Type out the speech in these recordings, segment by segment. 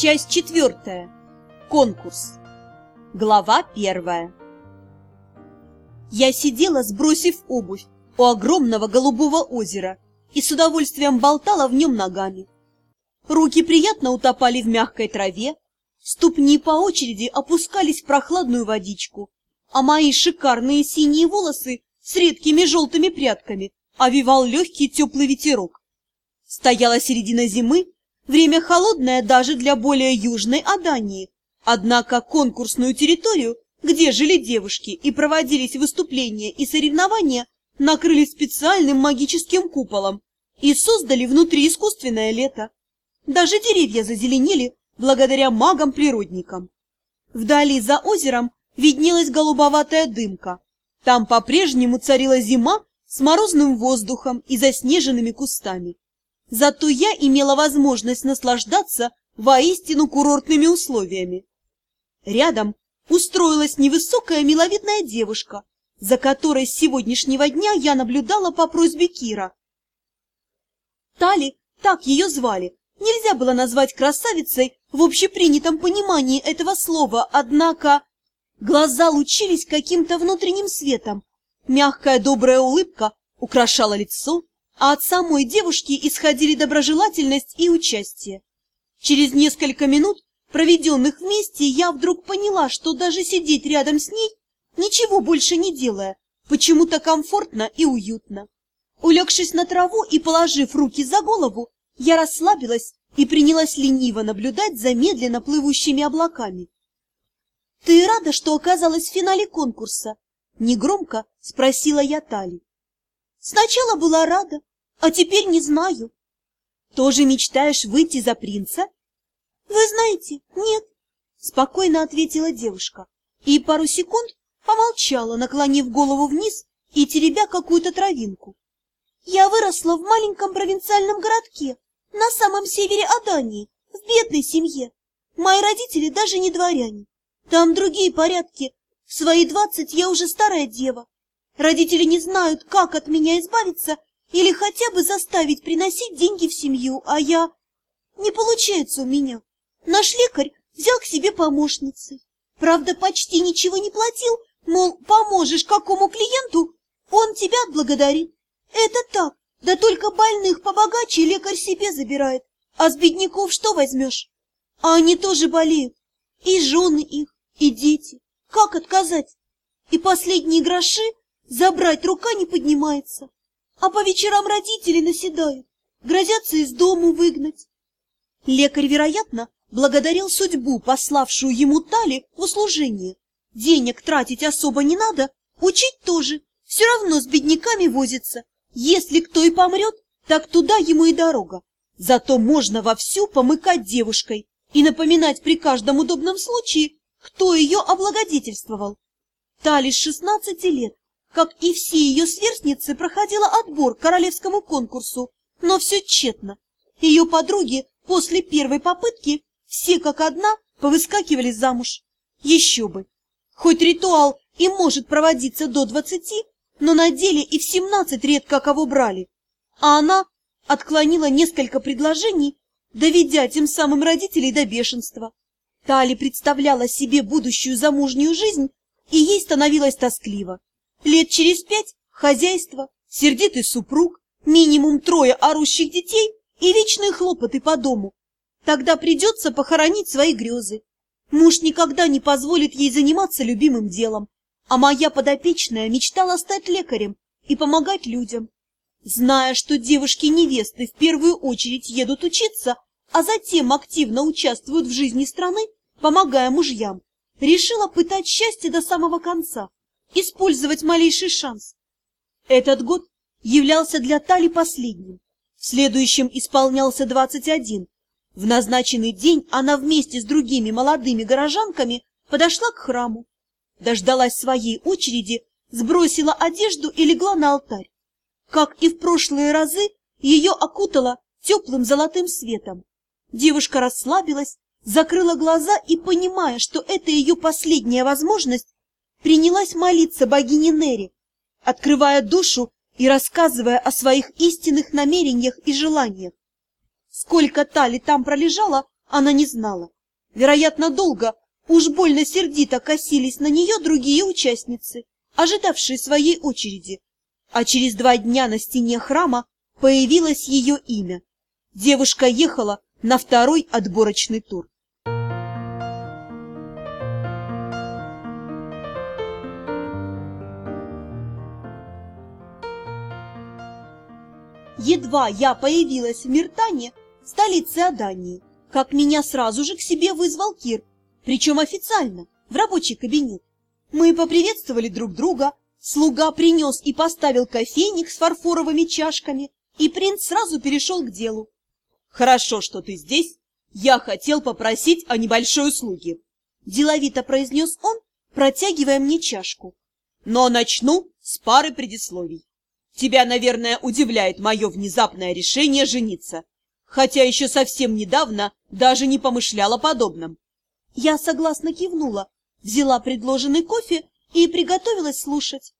Часть четвертая. Конкурс. Глава первая. Я сидела, сбросив обувь, у огромного голубого озера и с удовольствием болтала в нем ногами. Руки приятно утопали в мягкой траве, ступни по очереди опускались в прохладную водичку, а мои шикарные синие волосы с редкими желтыми прядками овивал легкий теплый ветерок. Стояла середина зимы, время холодное даже для более южной Адании, однако конкурсную территорию, где жили девушки и проводились выступления и соревнования, накрыли специальным магическим куполом и создали внутри искусственное лето. Даже деревья зазеленели благодаря магам-природникам. Вдали за озером виднелась голубоватая дымка. Там по-прежнему царила зима с морозным воздухом и заснеженными кустами. Зато я имела возможность наслаждаться воистину курортными условиями. Рядом устроилась невысокая миловидная девушка, за которой с сегодняшнего дня я наблюдала по просьбе Кира. Тали, так ее звали, нельзя было назвать красавицей в общепринятом понимании этого слова, однако глаза лучились каким-то внутренним светом, мягкая добрая улыбка украшала лицо, а от самой девушки исходили доброжелательность и участие. Через несколько минут, проведенных вместе, я вдруг поняла, что даже сидеть рядом с ней, ничего больше не делая, почему-то комфортно и уютно. Улегшись на траву и положив руки за голову, я расслабилась и принялась лениво наблюдать за медленно плывущими облаками. — Ты рада, что оказалась в финале конкурса? — негромко спросила я Тали. — Сначала была рада, а теперь не знаю. Тоже мечтаешь выйти за принца? Вы знаете, нет, спокойно ответила девушка и пару секунд помолчала, наклонив голову вниз и теребя какую-то травинку. Я выросла в маленьком провинциальном городке, на самом севере Адании, в бедной семье. Мои родители даже не дворяне. Там другие порядки. В свои двадцать я уже старая дева. Родители не знают, как от меня избавиться, или хотя бы заставить приносить деньги в семью, а я... Не получается у меня. Наш лекарь взял к себе помощницей. Правда, почти ничего не платил, мол, поможешь какому клиенту, он тебя отблагодарит. Это так, да только больных побогаче лекарь себе забирает, а с бедняков что возьмешь? А они тоже болеют, и жены их, и дети. Как отказать? И последние гроши забрать рука не поднимается. А по вечерам родители наседают, грозятся из дому выгнать. Лекарь, вероятно, благодарил судьбу, пославшую ему Тали в услужение. Денег тратить особо не надо, учить тоже, все равно с бедняками возится. Если кто и помрет, так туда ему и дорога. Зато можно вовсю помыкать девушкой и напоминать при каждом удобном случае, кто ее облагодетельствовал. Тали с шестнадцати лет как и все ее сверстницы, проходила отбор к королевскому конкурсу, но все тщетно. Ее подруги после первой попытки все как одна повыскакивали замуж. Еще бы! Хоть ритуал и может проводиться до двадцати, но на деле и в семнадцать редко кого брали. А она отклонила несколько предложений, доведя тем самым родителей до бешенства. Тали представляла себе будущую замужнюю жизнь, и ей становилось тоскливо. Лет через пять хозяйство, сердитый супруг, минимум трое орущих детей и вечные хлопоты по дому. Тогда придется похоронить свои грезы. Муж никогда не позволит ей заниматься любимым делом, а моя подопечная мечтала стать лекарем и помогать людям. Зная, что девушки-невесты в первую очередь едут учиться, а затем активно участвуют в жизни страны, помогая мужьям, решила пытать счастье до самого конца использовать малейший шанс. Этот год являлся для Тали последним. В следующем исполнялся двадцать один. В назначенный день она вместе с другими молодыми горожанками подошла к храму. Дождалась своей очереди, сбросила одежду и легла на алтарь. Как и в прошлые разы, ее окутало теплым золотым светом. Девушка расслабилась, закрыла глаза и, понимая, что это ее последняя возможность, принялась молиться богине Нери, открывая душу и рассказывая о своих истинных намерениях и желаниях. Сколько Тали там пролежала, она не знала. Вероятно, долго, уж больно сердито косились на нее другие участницы, ожидавшие своей очереди. А через два дня на стене храма появилось ее имя. Девушка ехала на второй отборочный тур. Едва я появилась в Миртане, столице Адании, как меня сразу же к себе вызвал Кир, причем официально, в рабочий кабинет. Мы поприветствовали друг друга, слуга принес и поставил кофейник с фарфоровыми чашками, и принц сразу перешел к делу. «Хорошо, что ты здесь. Я хотел попросить о небольшой услуге», — деловито произнес он, протягивая мне чашку. «Но начну с пары предисловий. Тебя, наверное, удивляет мое внезапное решение жениться, хотя еще совсем недавно даже не помышляла подобном. Я согласно кивнула, взяла предложенный кофе и приготовилась слушать.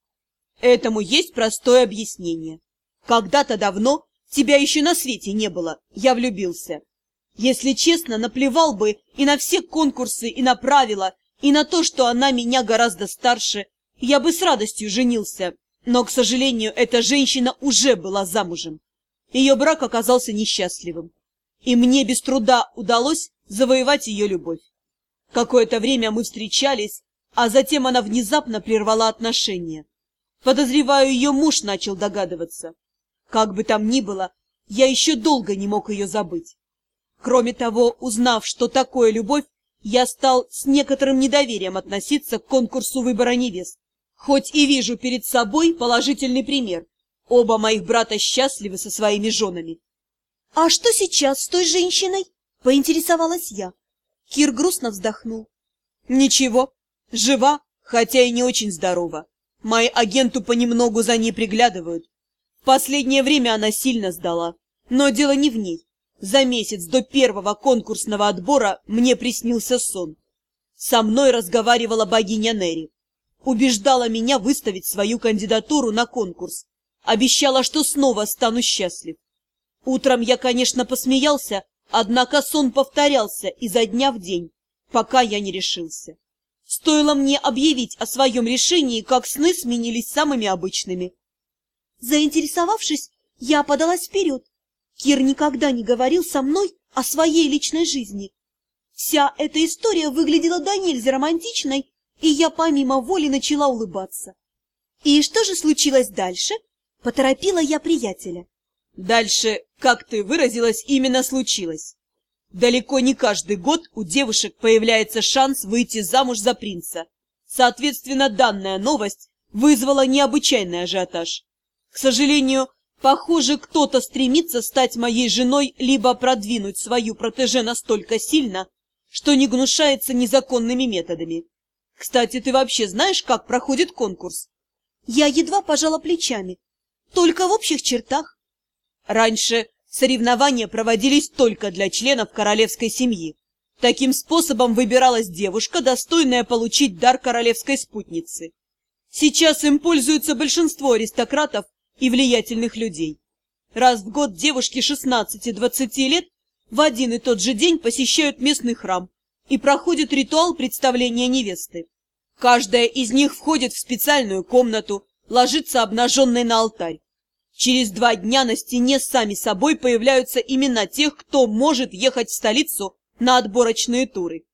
Этому есть простое объяснение. Когда-то давно тебя еще на свете не было, я влюбился. Если честно, наплевал бы и на все конкурсы, и на правила, и на то, что она меня гораздо старше, я бы с радостью женился, но, к сожалению, эта женщина уже была замужем. Ее брак оказался несчастливым. И мне без труда удалось завоевать ее любовь. Какое-то время мы встречались, а затем она внезапно прервала отношения. Подозреваю, ее муж начал догадываться. Как бы там ни было, я еще долго не мог ее забыть. Кроме того, узнав, что такое любовь, я стал с некоторым недоверием относиться к конкурсу выбора невест. Хоть и вижу перед собой положительный пример. Оба моих брата счастливы со своими женами. — А что сейчас с той женщиной? — поинтересовалась я. Кир грустно вздохнул. — Ничего, жива, хотя и не очень здорова. Мои агенту понемногу за ней приглядывают. В последнее время она сильно сдала. Но дело не в ней. За месяц до первого конкурсного отбора мне приснился сон. Со мной разговаривала богиня Нери убеждала меня выставить свою кандидатуру на конкурс. Обещала, что снова стану счастлив. Утром я, конечно, посмеялся, однако сон повторялся изо дня в день, пока я не решился. Стоило мне объявить о своем решении, как сны сменились самыми обычными. Заинтересовавшись, я подалась вперед. Кир никогда не говорил со мной о своей личной жизни. Вся эта история выглядела до нельзя романтичной и я помимо воли начала улыбаться. «И что же случилось дальше?» — поторопила я приятеля. «Дальше, как ты выразилась, именно случилось. Далеко не каждый год у девушек появляется шанс выйти замуж за принца. Соответственно, данная новость вызвала необычайный ажиотаж. К сожалению, похоже, кто-то стремится стать моей женой либо продвинуть свою протеже настолько сильно, что не гнушается незаконными методами. Кстати, ты вообще знаешь, как проходит конкурс? Я едва пожала плечами. Только в общих чертах. Раньше соревнования проводились только для членов королевской семьи. Таким способом выбиралась девушка, достойная получить дар королевской спутницы. Сейчас им пользуются большинство аристократов и влиятельных людей. Раз в год девушки 16-20 лет в один и тот же день посещают местный храм, и проходит ритуал представления невесты. Каждая из них входит в специальную комнату, ложится обнаженной на алтарь. Через два дня на стене сами собой появляются имена тех, кто может ехать в столицу на отборочные туры.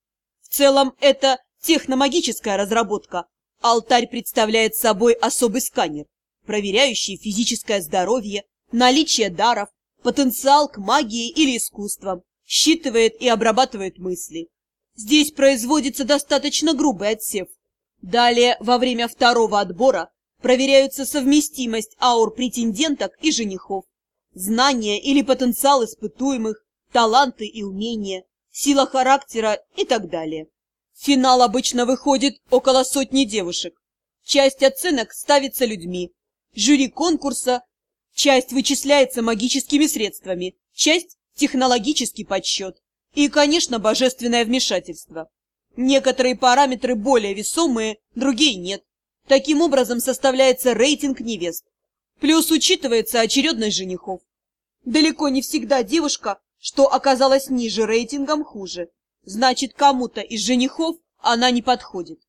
В целом это техномагическая разработка. Алтарь представляет собой особый сканер, проверяющий физическое здоровье, наличие даров, потенциал к магии или искусствам, считывает и обрабатывает мысли. Здесь производится достаточно грубый отсев. Далее, во время второго отбора, проверяются совместимость аур претенденток и женихов, знания или потенциал испытуемых, таланты и умения, сила характера и так далее. Финал обычно выходит около сотни девушек. Часть оценок ставится людьми. Жюри конкурса, часть вычисляется магическими средствами, часть – технологический подсчет. И, конечно, божественное вмешательство. Некоторые параметры более весомые, другие нет. Таким образом составляется рейтинг невест. Плюс учитывается очередность женихов. Далеко не всегда девушка что оказалась ниже рейтингом хуже. Значит, кому-то из женихов она не подходит.